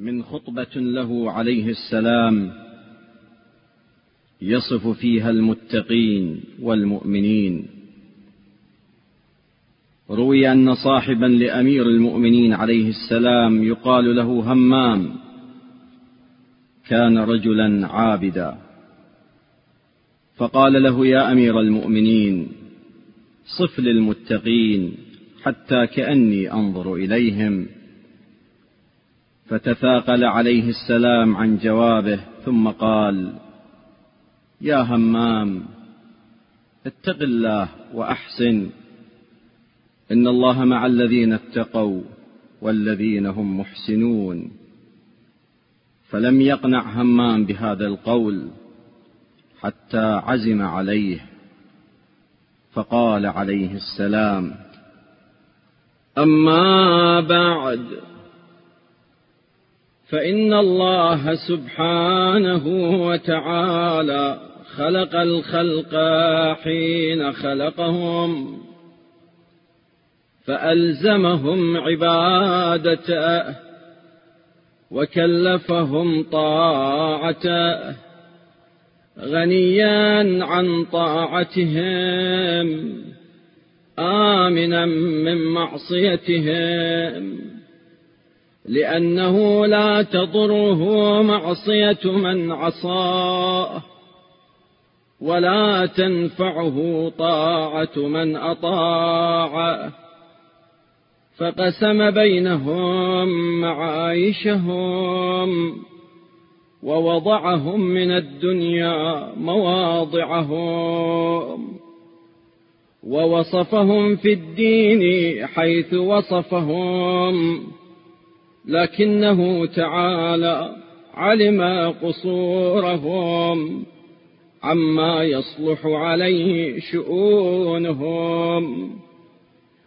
من خطبة له عليه السلام يصف فيها المتقين والمؤمنين. روي أن صاحبا لأمير المؤمنين عليه السلام يقال له همام. كان رجلا عابدا. فقال له يا أمير المؤمنين صف للمتقين حتى كأني أنظر إليهم. فتثاقل عليه السلام عن جوابه ثم قال يا همام اتق الله وأحسن. إن الله مع الذين اتقوا والذين هم محسنون. فلم يقنع همام بهذا القول حتى عزم عليه. فقال عليه السلام أما بعد فإن الله سبحانه وتعالى خلق الخلق حين خلقهم فألزمهم عبادته وكلفهم طاعته غنيا عن طاعتهم آمنا من معصيتهم. لأنه لا تضره معصية من عصاه ولا تنفعه طاعة من أطاعه فقسم بينهم معايشهم ووضعهم من الدنيا مواضعهم ووصفهم في الدين حيث وصفهم. لكنه تعالى علم قصورهم عما يصلح عليه شؤونهم.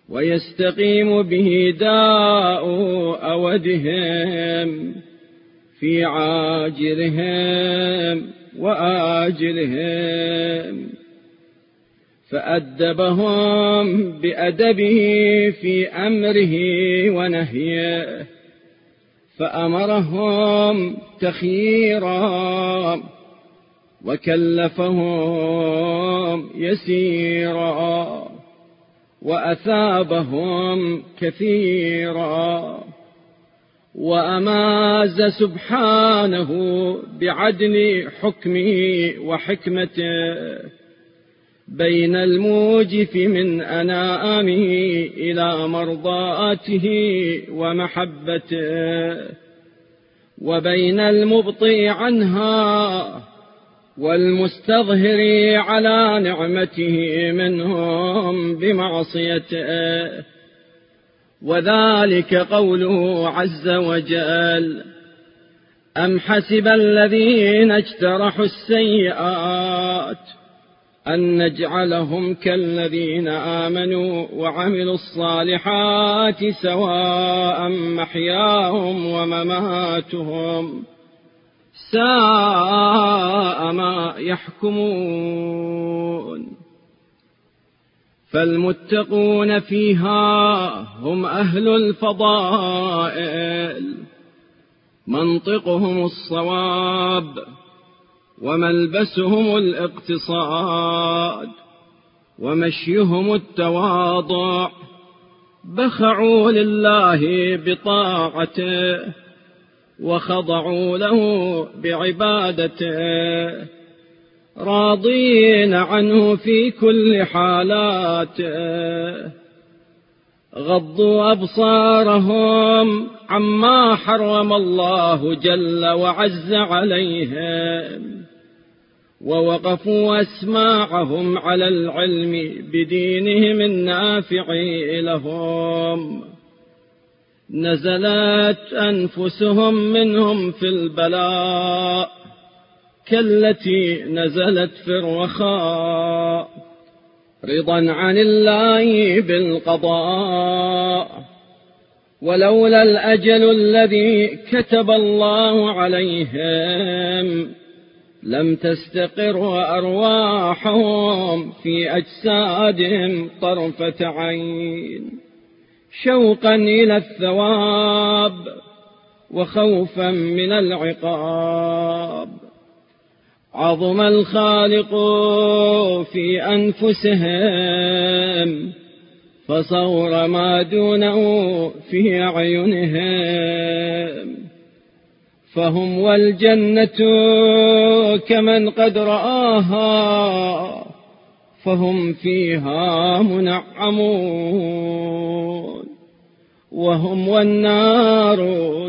ويستقيم به داء أودهم في عاجلهم وآجلهم. فأدبهم بأدبه في أمره ونهيه. فأمرهم تخييرا وكلفهم يسيرا وأثابهم كثيرا وأماز سبحانه بعدل حكمه وحكمته بين الموجف من أنامه إلى مرضاته ومحبته وبين المبطئ عنها والمستظهر على نعمته منهم بمعصيته. وذلك قوله عز وجل أم حسب الذين اجترحوا السيئات أن نجعلهم كالذين آمنوا وعملوا الصالحات سواء محياهم ومماتهم ساء ما يحكمون. فالمتقون فيها هم أهل الفضائل منطقهم الصواب. وملبسهم الاقتصاد ومشيهم التواضع بخعوا لله بطاعته وخضعوا له بعبادته راضين عنه في كل حالاته غضوا أبصارهم عما حرم الله جل وعز عليهم ووقفوا أسماعهم على العلم بدينهم النافع لهم. نزلت أنفسهم منهم في البلاء كالتي نزلت في الرخاء. رضا عن الله بالقضاء. ولولا الأجل الذي كتب الله عليهم لم تستقر أرواحهم في أجسادهم طرفة عين شوقا إلى الثواب وخوفا من العقاب. عظم الخالق في أنفسهم فصور ما دونه في أعينهم. فهم والجنة كمن قد رآها فهم فيها منعمون وهم والنار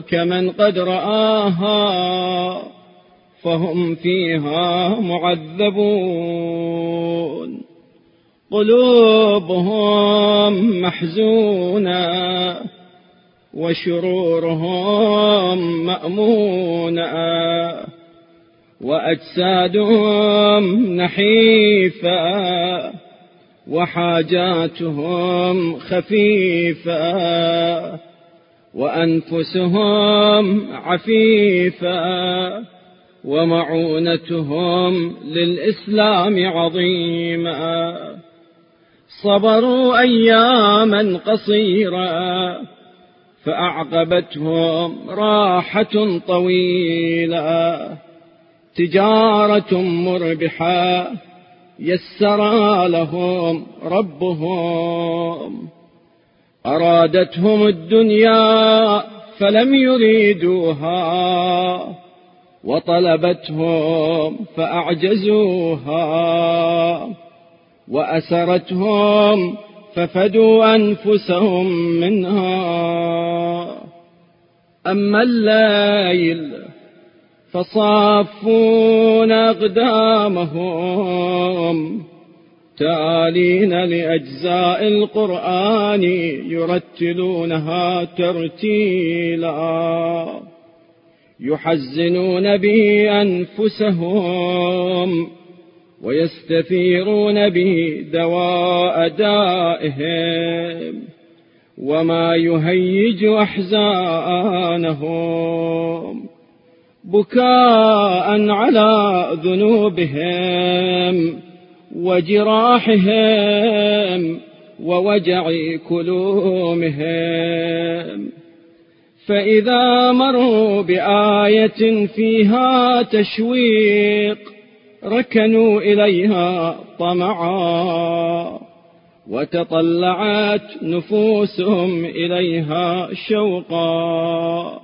كمن قد رآها فهم فيها معذبون قلوبهم محزونة وشرورهم مأمونة وأجسادهم نحيفة وحاجاتهم خفيفة وأنفسهم عفيفة ومعونتهم للإسلام عظيمة صبروا أياما قصيرة فأعقبتهم راحة طويلة تجارة مربحة يسر لهم ربهم. أرادتهم الدنيا فلم يريدوها وطلبتهم فأعجزوها وأسرتهم ففدوا أنفسهم منها. أما الليل فصافون أقدامهم. تالين لأجزاء القرآن يرتلونها ترتيلا. يحزنون به أنفسهم. ويستثيرون به دواء دائهم وما يهيج أحزانهم بكاء على ذنوبهم وجراحهم ووجع كلومهم. فإذا مروا بآية فيها تشويق ركنوا إليها طمعا وتطلعت نفوسهم إليها شوقا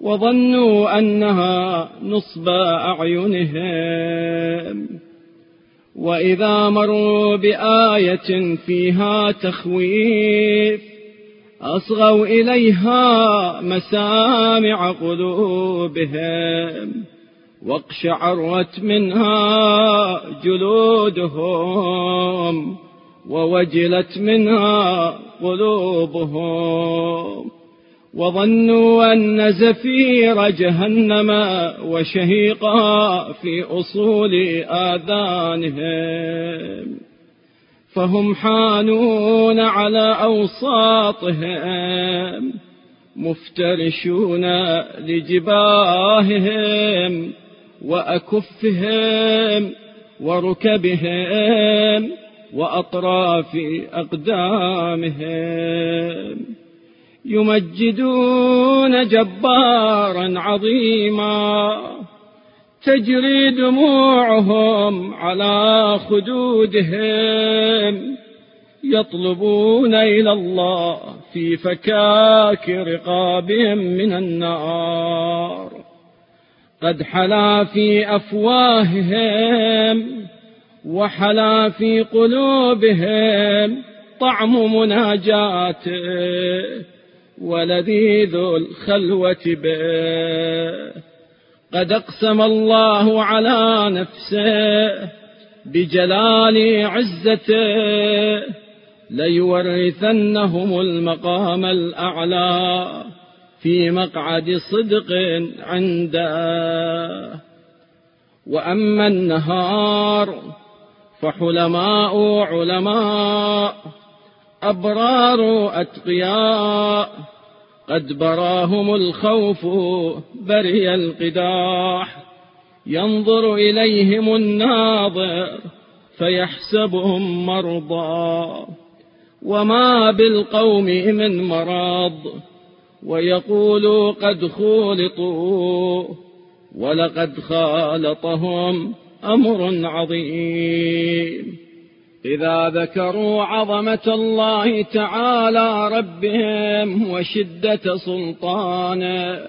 وظنوا أنها نصب أعينهم. وإذا مروا بآية فيها تخويف أصغوا إليها مسامع قلوبهم. واقشعرت منها جلودهم ووجلت منها قلوبهم وظنوا أن زفير جهنم وشهيقا في أصول آذانهم فهم حانون على أوساطهم مفترشون لجباههم وأكفهم وركبهم وأطراف أقدامهم يمجدون جبارا عظيما تجري دموعهم على خدودهم يطلبون إلى الله في فكاك رقابهم من النار قد حلا في أفواههم وحلا في قلوبهم طعم مناجاته ولذيذ الخلوة به. قد أقسم الله على نفسه بجلال عزته ليورثنهم المقام الأعلى. في مقعد صدق عنده. وأما النهار فحلماء علماء أبرار أتقياء. قد براهم الخوف بري القداح ينظر إليهم الناظر فيحسبهم مرضى. وما بالقوم من مرض ويقول قد خولطوا ولقد خالطهم أمر عظيم. إذا ذكروا عظمة الله تعالى ربهم وشدة سلطانه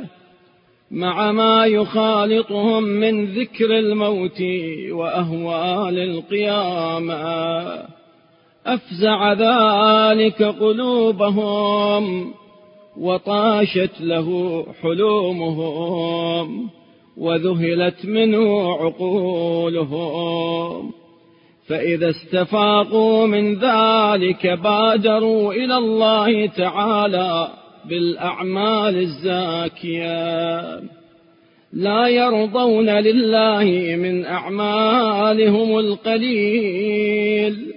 مع ما يخالطهم من ذكر الموت وأهوال القيامة أفزع ذلك قلوبهم وطاشت له حلومهم وذهلت منه عقولهم. فإذا استفاقوا من ذلك بادروا إلى الله تعالى بالأعمال الزاكية. لا يرضون لله من أعمالهم القليل.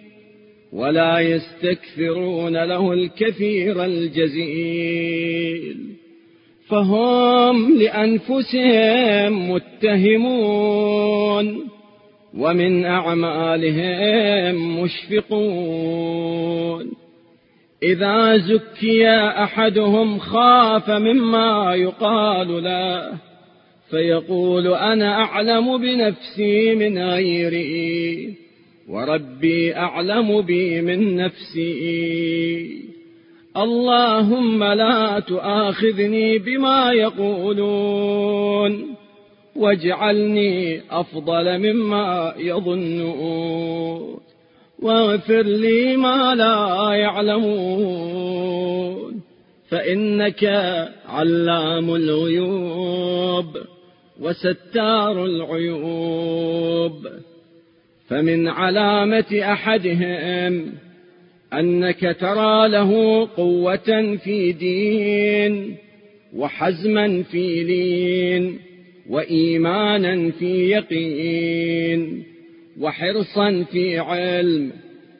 ولا يستكثرون له الكثير الجزيل. فهم لأنفسهم متهمون ومن أعمالهم مشفقون. إذا زكي أحدهم خاف مما يقال له فيقول أنا أعلم بنفسي من غيري. وربي أعلم بي من نفسي. اللهم لا تؤاخذني بما يقولون. واجعلني أفضل مما يظنون. واغفر لي ما لا يعلمون. فإنك علام الغيوب وستار العيوب. فمن علامة أحدهم أنك ترى له قوة في دين وحزما في لين وإيمانا في يقين وحرصا في علم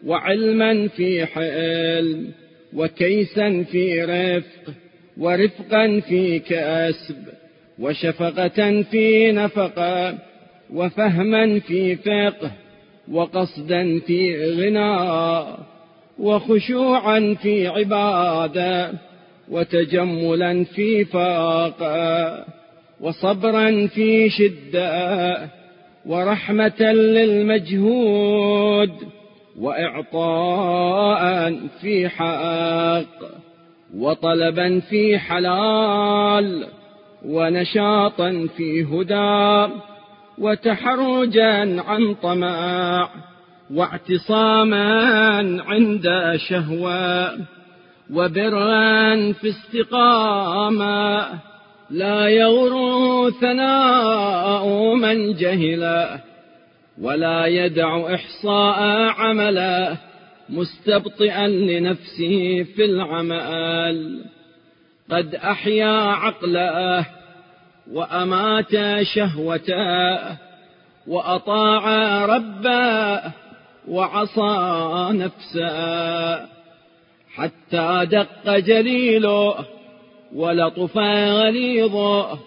وعلما في حلم وكيسا في رفق ورفقا في كسب وشفقة في نفقة وفهما في فقه وقصدا في غنى وخشوعا في عبادة وتجملا في فاقة وصبرا في شدة ورحمة للمجهود وإعطاء في حق وطلبا في حلال ونشاطا في هدى وتحرجا عن طمع واعتصاما عند شهوة وبرا في استقامة لا يغر ثناء من جهلا ولا يدع إحصاء عملا مستبطئا لنفسه في العمل قد أحيا عقله وأمات شهوته وأطاع ربه وعصى نفسه حتى دق جليله ولطف غليظه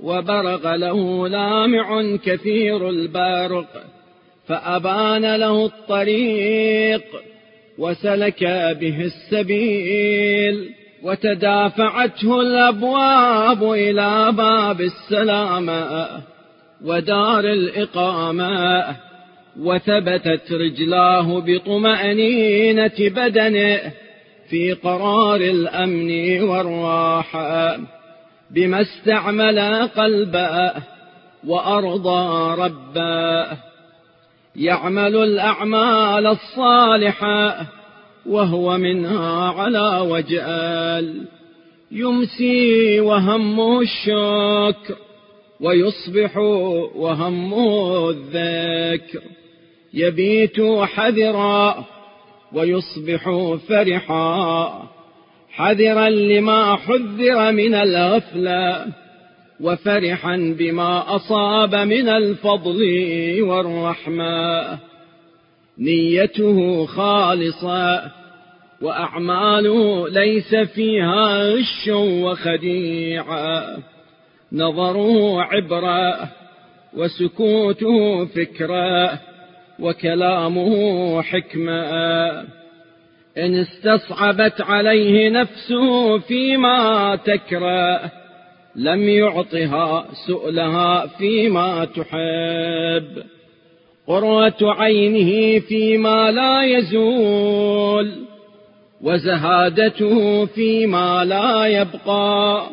وبرق له لامع كثير البرق فأبان له الطريق وسلك به السبيل. وتدافعته الأبواب إلى باب السلامة ودار الإقامة وثبتت رجلاه بطمأنينة بدنه في قرار الأمن والراحة بما استعمل قلبه وأرضى ربه. يعمل الأعمال الصالحة وهو منها على وجال يمسي وهمه الشكر ويصبح وهمه الذكر يبيت حذرا ويصبح فرحا. حذرا لما حذر من الغفلة وفرحا بما أصاب من الفضل والرحمة. نيته خالصة وأعماله ليس فيها غش وخديعة نظره عبرة وسكوته فكرة وكلامه حكمة إن استصعبت عليه نفسه فيما تكره لم يعطها سؤلها فيما تحب. قرة عينه فيما لا يزول وزهادته فيما لا يبقى.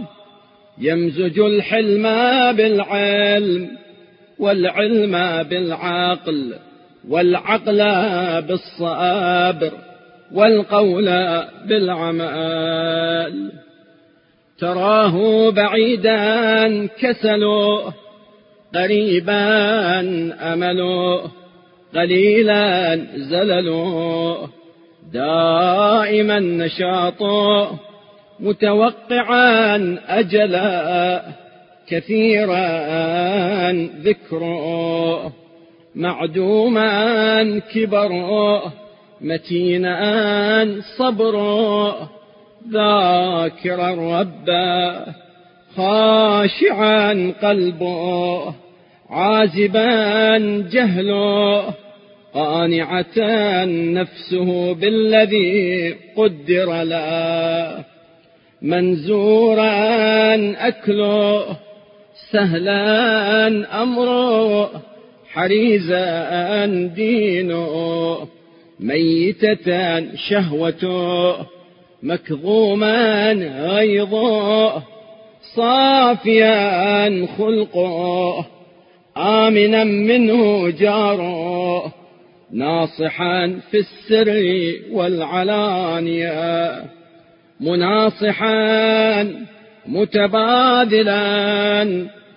يمزج الحلم بالعلم والعلم بالعقل والعقل بالصبر والقول بالعمل. تراه بعيدا كسله قريبا أمله قليلا زلله دائما نشاطه متوقعا أجلا. كثيرا ذكره معدوما كبره متينا صبره ذاكرا ربه خاشعا قلبه عازبا جهله قانعة نفسه بالذي قدر له. منزورا أكله سهلا أمره حريزا دينه. ميتة شهوته مكظوما غيظه. صافيا خلقه آمنا منه جاره ناصحا في السر والعلانية مناصحا متبادلا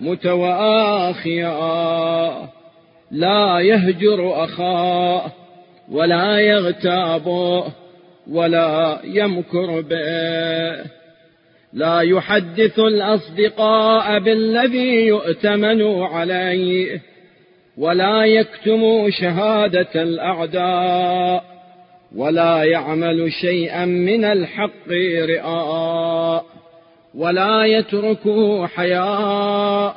متواخيا. لا يهجر أخاه ولا يغتابه ولا يمكر به. لا يحدث الأصدقاء بالذي يؤتمن عليه ولا يكتم شهادة الأعداء ولا يعمل شيئا من الحق رئاء ولا يترك حياء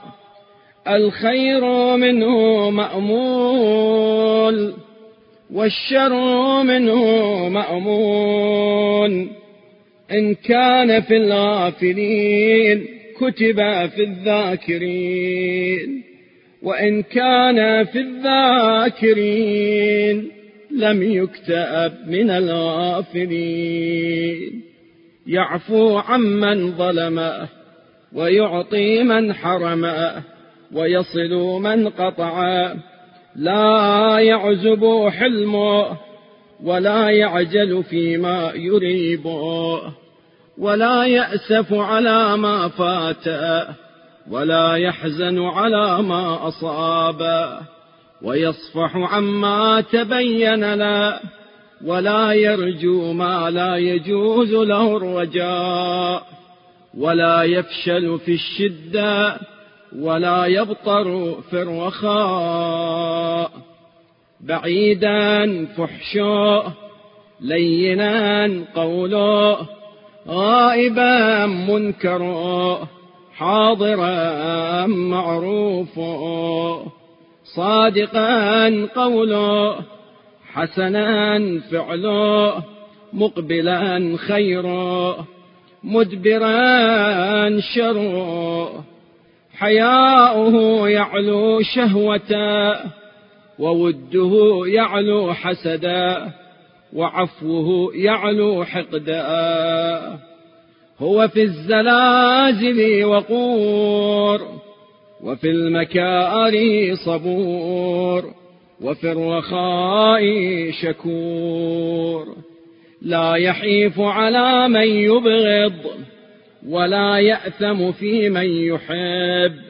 الخير منه مأمول والشر منه مأمون. إن كان في الغافلين كتب في الذاكرين. وإن كان في الذاكرين لم يكتب من الغافلين. يعفو عمن ظلمه ويعطي من حرمه ويصل من قطعه. لا يعزب حلمه ولا يعجل فيما يريبه ولا يأسف على ما فاته ولا يحزن على ما أصابه ويصفح عما تبين له ولا يرجو ما لا يجوز له الرجاء ولا يفشل في الشدة ولا يبطر في الرخاء بعيدا فحشه لينا قوله غائبا منكره حاضرا معروفا صادقا قوله حسنا فعله مقبلا خيرا مدبرا شره حياؤه يعلو شهوة ووده يعلو حسدا وعفوه يعلو حقدا. هو في الزلازل وقور وفي المكاره صبور وفي الرخاء شكور. لا يحيف على من يبغض ولا يأثم في من يحب.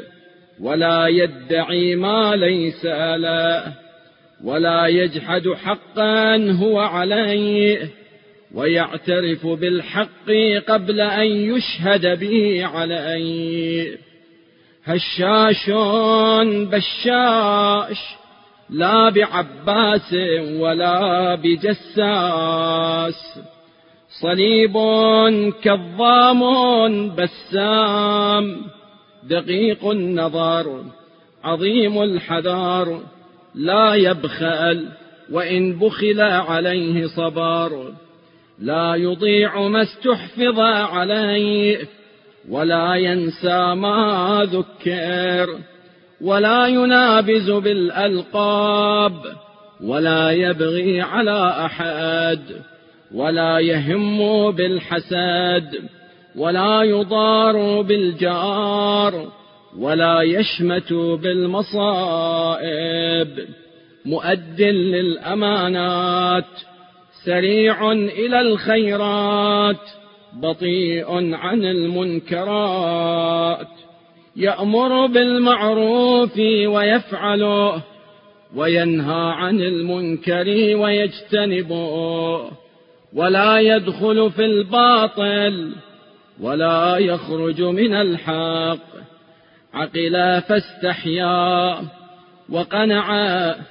ولا يدعي ما ليس له ولا يجحد حقا هو عليه ويعترف بالحق قبل أن يشهد به عليه. هشاش بشاش لا بعباس ولا بجساس. صليب كظام بسام دقيق النظر عظيم الحذار لا يبخل وإن بخل عليه صبر لا يضيع ما استحفظ عليه ولا ينسى ما ذكر. ولا ينابز بالألقاب ولا يبغي على أحد ولا يهم بالحسد. ولا يضار بالجار ولا يشمت بالمصائب. مؤد للأمانات سريع إلى الخيرات بطيء عن المنكرات. يأمر بالمعروف ويفعله وينهى عن المنكر ويجتنبه. ولا يدخل في الباطل ولا يخرج من الحق. عقلا فاستحيا وقنع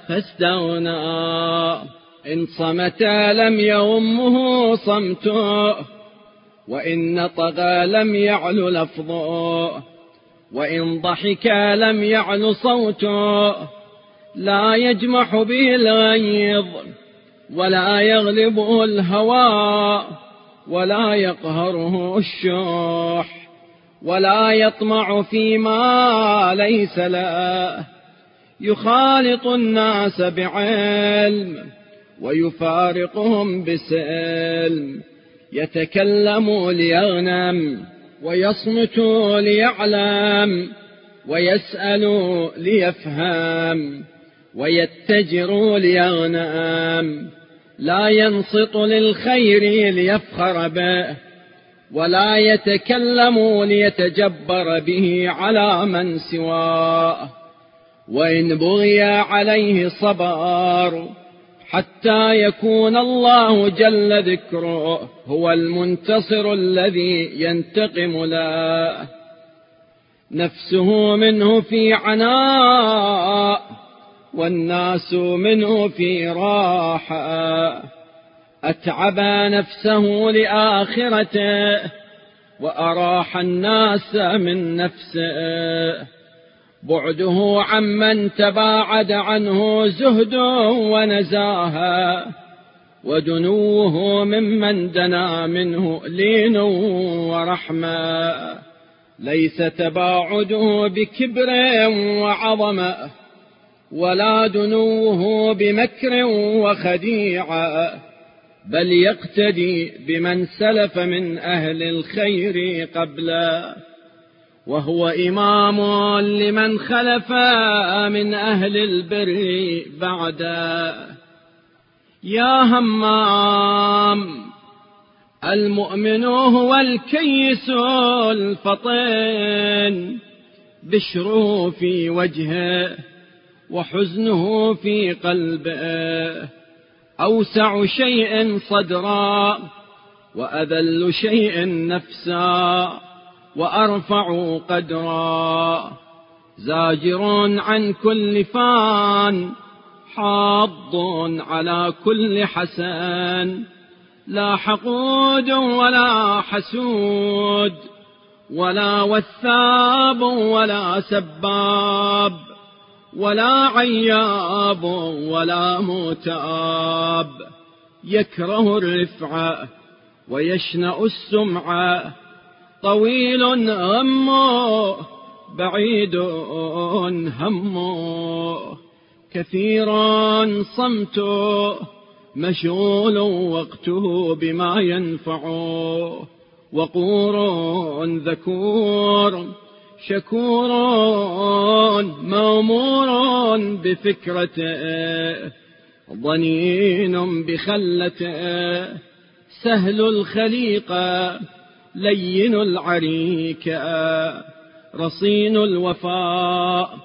فاستغنى. إن صمت لم يغمه صمته وإن نطق لم يعل لفظه وإن ضحك لم يعل صوته لا يجمح به الغيظ ولا يغلبه الهوى. ولا يقهره الشح ولا يطمع فيما ليس له. يخالط الناس بعلم ويفارقهم بسلم. يتكلم ليغنم ويصمت ليعلم ويسأل ليفهم ويتجر ليغنم. لا ينصت للخير ليفخر به ولا يتكلم ليتجبر به على من سواه. وإن بغي عليه صبر حتى يكون الله جل ذكره هو المنتصر الذي ينتقم له. نفسه منه في عناء والناس منه في راحة. أتعب نفسه لآخرته وأراح الناس من نفسه. بعده عمن تباعد عنه زهد ونزاهة ودنوه ممن دنا منه لين ورحمة. ليس تباعده بكبر وعظمة. ولا دنوه بمكر وخديعة بل يقتدي بمن سلف من أهل الخير قبله وهو إمام لمن خلف من أهل البر بعدا. يا همام المؤمن هو الكيس الفطين بشره في وجهه. وحزنه في قلبه أوسع شيء صدرا وأذل شيء نفسا وأرفع قدرا. زاجر عن كل فان حاض على كل حسن لا حقود ولا حسود ولا وثاب ولا سباب. ولا عياب ولا متاب. يكره الرفعة ويشنأ السمعة طويل همه بعيد همه. كثير صمته مشغول وقته بما ينفعه وقور ذكور شكور مامور بفكرته ضنين بخلته. سهل الخليقه لين العريكة رصين الوفاء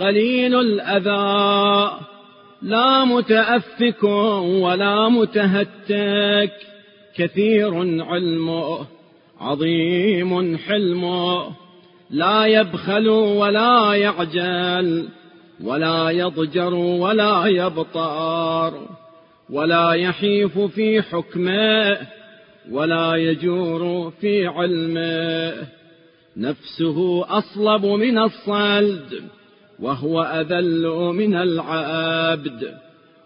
قليل الأذى. لا متأفك ولا متهتك كثير علمه عظيم حلمه. لا يبخل ولا يعجل ولا يضجر ولا يبطار ولا يحيف في حكمه ولا يجور في علمه. نفسه أصلب من الصلد وهو أذل من العبد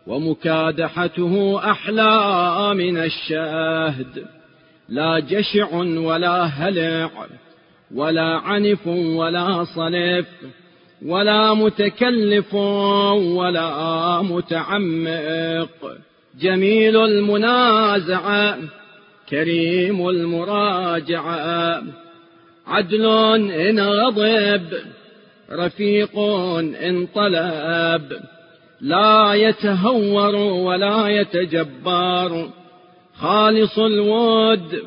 ومكادحته أحلى من الشهد. لا جشع ولا هلع ولا عنف ولا صلف ولا متكلف ولا متعمق. جميل المنازعة كريم المراجعة عدل إن غضب رفيق إن طلب. لا يتهور ولا يتجبر. خالص الود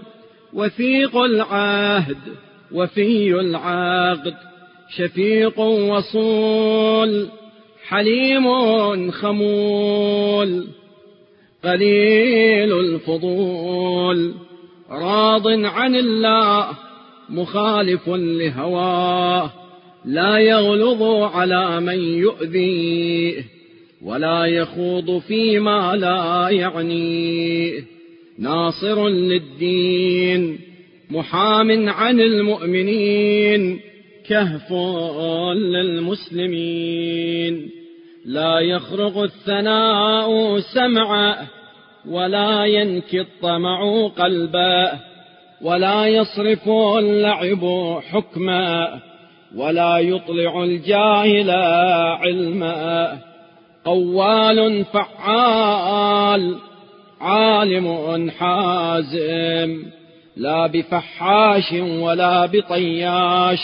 وثيق العهد. وفي العقد شفيق وصول حليم خمول قليل الفضول راض عن الله مخالف لهواه لا يغلظ على من يؤذيه ولا يخوض فيما لا يعنيه ناصر للدين. محام عن المؤمنين كهف للمسلمين. لا يخرق الثناء سمعا ولا ينكي الطمع قلبا ولا يصرف اللعب حكما ولا يطلع الجاهل علما. قوال فعال عالم حازم. لا بفحاش ولا بطياش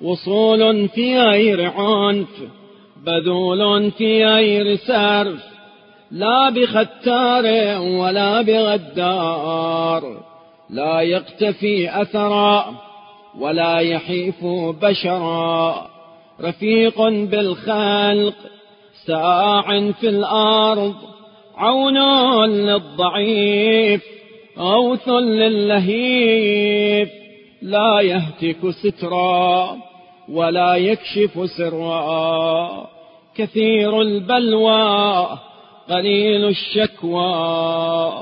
وصول في غير عنف بذول في غير سرف لا بختار ولا بغدار لا يقتفي أثرا ولا يحيف بشرا. رفيق بالخلق ساع في الأرض عون للضعيف. غوث للهيف لا يهتك سترا ولا يكشف سرا. كثير البلوى قليل الشكوى.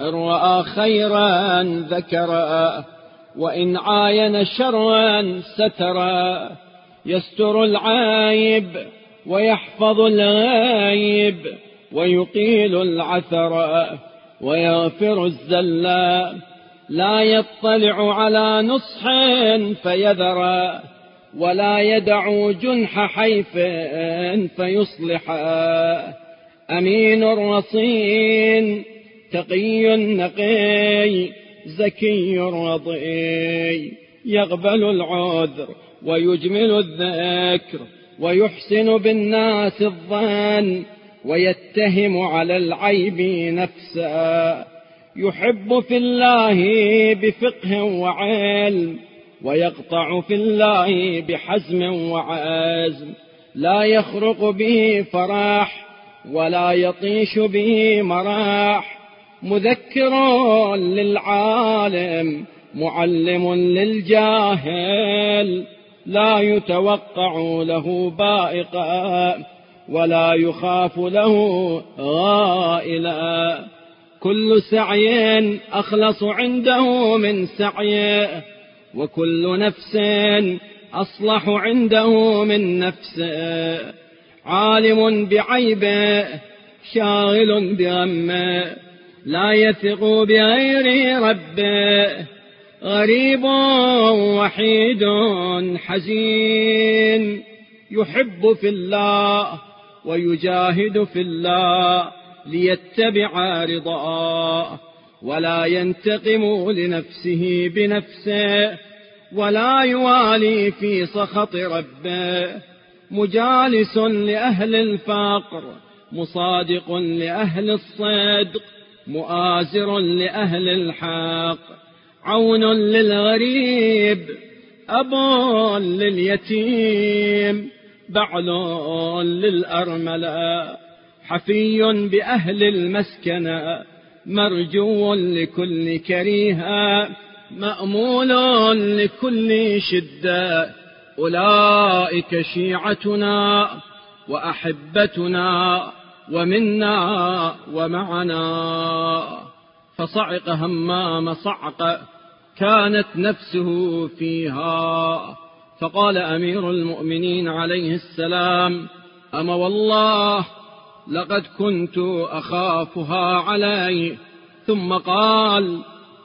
إن رأى خيرا ذكر وإن عاين شرا ستر. يستر العايب ويحفظ الغايب ويقيل العثر. ويغفر الزلا لا يطلع على نصح فيذر ولا يدع جنح حيف فيصلح. أمين رصين تقي نقي زكي رضي. يقبل العذر ويجمل الذكر ويحسن بالناس الظن. ويتهم على العيب نفسا. يحب في الله بفقه وعلم ويقطع في الله بحزم وعزم. لا يخرق به فراح ولا يطيش به مراح. مذكر للعالم معلم للجاهل. لا يتوقع له بائقا. ولا يخاف له غائلا. كل سعي أخلص عنده من سعيه وكل نفس أصلح عنده من نفسه عالم بعيبه شاغل بغمه لا يثق بغير ربه غريب وحيد حزين يحب في الله ويجاهد في الله ليتبع رضاه ولا ينتقم لنفسه بنفسه ولا يوالي في سخط ربه مجالس لأهل الفقر مصادق لأهل الصدق مؤازر لأهل الحق. عون للغريب أب لليتيم. بعل للأرملة حفي بأهل المسكنة مرجو لكل كريهة مأمول لكل شدة أولئك شيعتنا وأحبتنا ومنا ومعنا. فصعق همام صعق كانت نفسه فيها. فقال أمير المؤمنين عليه السلام أما والله لقد كنت أخافها علي ثم قال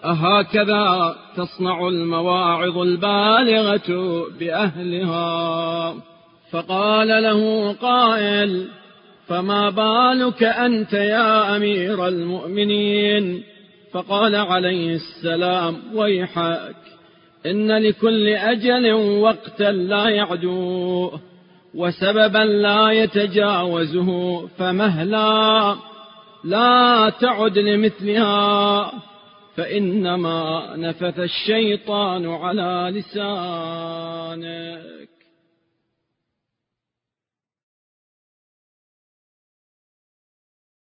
أهكذا تصنع المواعظ البالغة بأهلها؟ فقال له قائل فما بالك أنت يا أمير المؤمنين؟ فقال عليه السلام ويحك. إن لكل أجل وقتا لا يعدوه وسببا لا يتجاوزه فمهلا لا تعد لمثلها فإنما نفث الشيطان على لسانك.